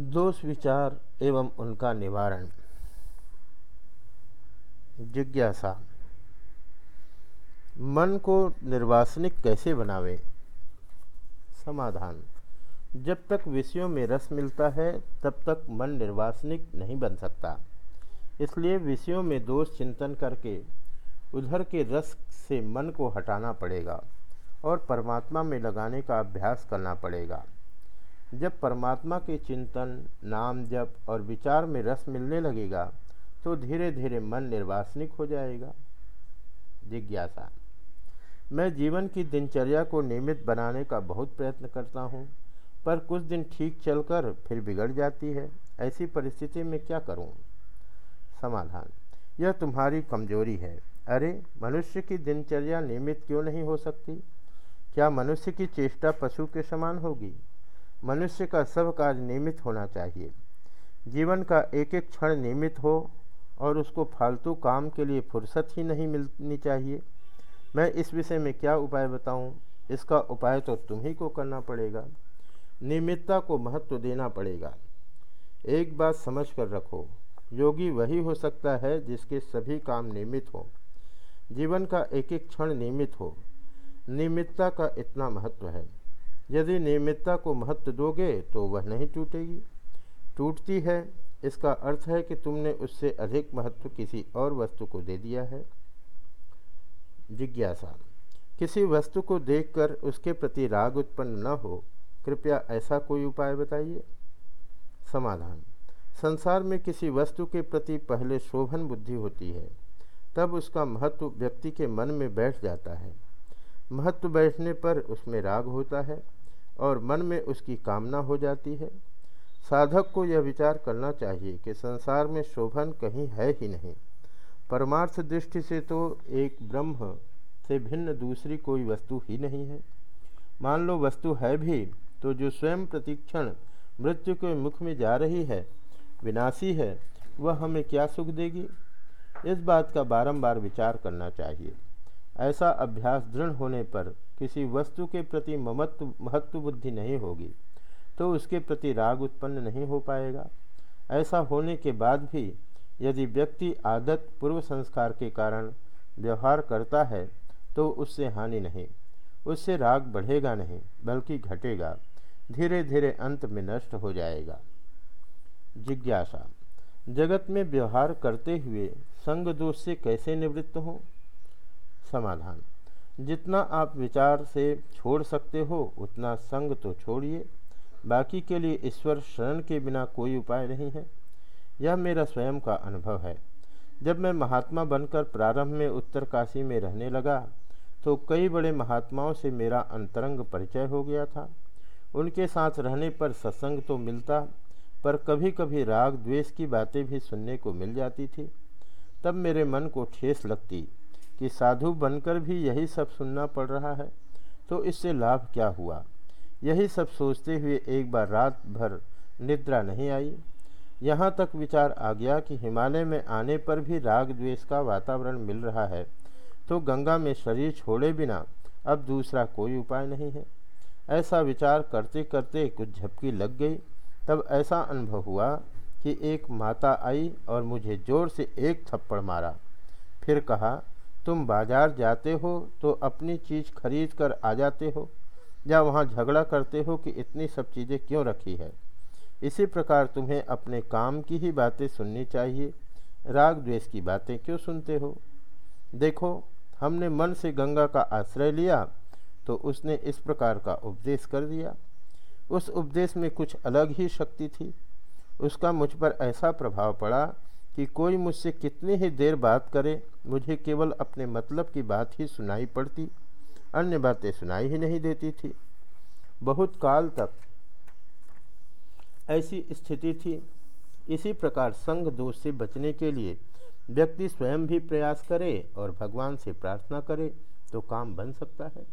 दोष विचार एवं उनका निवारण। जिज्ञासा। मन को निर्वासनिक कैसे बनावे? समाधान। जब तक विषयों में रस मिलता है, तब तक मन निर्वासनिक नहीं बन सकता। इसलिए विषयों में दोष चिंतन करके उधर के रस से मन को हटाना पड़ेगा और परमात्मा में लगाने का अभ्यास करना पड़ेगा। जब परमात्मा के चिंतन, नाम जप और विचार में रस मिलने लगेगा तो धीरे धीरे मन निर्वासनिक हो जाएगा। जिज्ञासा। मैं जीवन की दिनचर्या को नियमित बनाने का बहुत प्रयत्न करता हूँ, पर कुछ दिन ठीक चलकर फिर बिगड़ जाती है। ऐसी परिस्थिति में क्या करूँ? समाधान। यह तुम्हारी कमज़ोरी है। अरे, मनुष्य की दिनचर्या नियमित क्यों नहीं हो सकती? क्या मनुष्य की चेष्टा पशु के समान होगी? मनुष्य का सब कार्य नियमित होना चाहिए। जीवन का एक एक क्षण नियमित हो और उसको फालतू काम के लिए फुर्सत ही नहीं मिलनी चाहिए। मैं इस विषय में क्या उपाय बताऊँ? इसका उपाय तो तुम्ही को करना पड़ेगा। नियमितता को महत्व देना पड़ेगा। एक बात समझ कर रखो, योगी वही हो सकता है जिसके सभी काम नियमित हों। जीवन का एक एक क्षण नियमित हो। नियमितता का इतना महत्व है। यदि नियमितता को महत्व दोगे तो वह नहीं टूटेगी। टूटती है, इसका अर्थ है कि तुमने उससे अधिक महत्व किसी और वस्तु को दे दिया है। जिज्ञासा। किसी वस्तु को देखकर उसके प्रति राग उत्पन्न न हो, कृपया ऐसा कोई उपाय बताइए। समाधान। संसार में किसी वस्तु के प्रति पहले शोभन बुद्धि होती है, तब उसका महत्व व्यक्ति के मन में बैठ जाता है। महत्व बैठने पर उसमें राग होता है। और मन में उसकी कामना हो जाती है। साधक को यह विचार करना चाहिए कि संसार में शोभन कहीं है ही नहीं। परमार्थ दृष्टि से तो एक ब्रह्म से भिन्न दूसरी कोई वस्तु ही नहीं है। मान लो वस्तु है भी तो जो स्वयं प्रतिक्षण मृत्यु के मुख में जा रही है, विनाशी है, वह हमें क्या सुख देगी? इस बात का बारंबार विचार करना चाहिए। ऐसा अभ्यास दृढ़ होने पर किसी वस्तु के प्रति ममत्व महत्व बुद्धि नहीं होगी तो उसके प्रति राग उत्पन्न नहीं हो पाएगा। ऐसा होने के बाद भी यदि व्यक्ति आदत पूर्व संस्कार के कारण व्यवहार करता है तो उससे हानि नहीं। उससे राग बढ़ेगा नहीं, बल्कि घटेगा। धीरे धीरे अंत में नष्ट हो जाएगा। जिज्ञासा। जगत में व्यवहार करते हुए संग दोष से कैसे निवृत्त हों? समाधान। जितना आप विचार से छोड़ सकते हो, उतना संग तो छोड़िए। बाकी के लिए ईश्वर शरण के बिना कोई उपाय नहीं है। यह मेरा स्वयं का अनुभव है। जब मैं महात्मा बनकर प्रारंभ में उत्तरकाशी में रहने लगा तो कई बड़े महात्माओं से मेरा अंतरंग परिचय हो गया था। उनके साथ रहने पर सत्संग तो मिलता, पर कभी कभी राग द्वेष की बातें भी सुनने को मिल जाती थी। तब मेरे मन को ठेस लगती। कि साधु बनकर भी यही सब सुनना पड़ रहा है तो इससे लाभ क्या हुआ? यही सब सोचते हुए एक बार रात भर निद्रा नहीं आई। यहाँ तक विचार आ गया कि हिमालय में आने पर भी राग द्वेष का वातावरण मिल रहा है तो गंगा में शरीर छोड़े बिना अब दूसरा कोई उपाय नहीं है। ऐसा विचार करते करते कुछ झपकी लग गई। तब ऐसा अनुभव हुआ कि एक माता आई और मुझे ज़ोर से एक थप्पड़ मारा। फिर कहा तुम बाज़ार जाते हो तो अपनी चीज़ खरीद कर आ जाते हो, या वहाँ झगड़ा करते हो कि इतनी सब चीज़ें क्यों रखी है। इसी प्रकार तुम्हें अपने काम की ही बातें सुननी चाहिए। राग द्वेष की बातें क्यों सुनते हो? देखो, हमने मन से गंगा का आश्रय लिया तो उसने इस प्रकार का उपदेश कर दिया। उस उपदेश में कुछ अलग ही शक्ति थी। उसका मुझ पर ऐसा प्रभाव पड़ा कि कोई मुझसे कितनी ही देर बात करे, मुझे केवल अपने मतलब की बात ही सुनाई पड़ती, अन्य बातें सुनाई ही नहीं देती थी। बहुत काल तक ऐसी स्थिति थी। इसी प्रकार संग दोष से बचने के लिए व्यक्ति स्वयं भी प्रयास करे और भगवान से प्रार्थना करे तो काम बन सकता है।